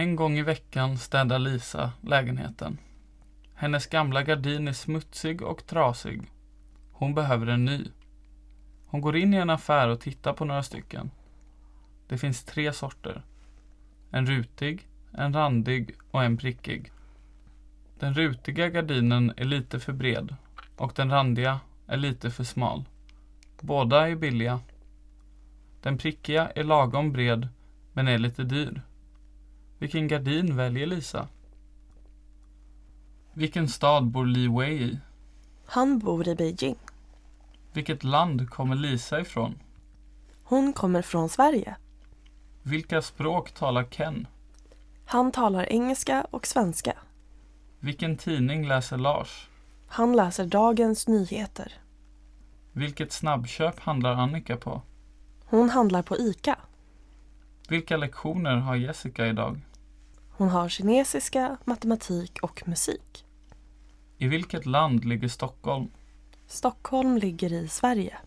En gång i veckan städar Lisa lägenheten. Hennes gamla gardin är smutsig och trasig. Hon behöver en ny. Hon går in i en affär och tittar på några stycken. Det finns tre sorter. En rutig, en randig och en prickig. Den rutiga gardinen är lite för bred och den randiga är lite för smal. Båda är billiga. Den prickiga är lagom bred men är lite dyr. Vilken gardin väljer Lisa? Vilken stad bor Li Wei i? Han bor i Beijing. Vilket land kommer Lisa ifrån? Hon kommer från Sverige. Vilka språk talar Ken? Han talar engelska och svenska. Vilken tidning läser Lars? Han läser Dagens Nyheter. Vilket snabbköp handlar Annika på? Hon handlar på ICA. Vilka lektioner har Jessica idag? Hon har kinesiska, matematik och musik. I vilket land ligger Stockholm? Stockholm ligger i Sverige.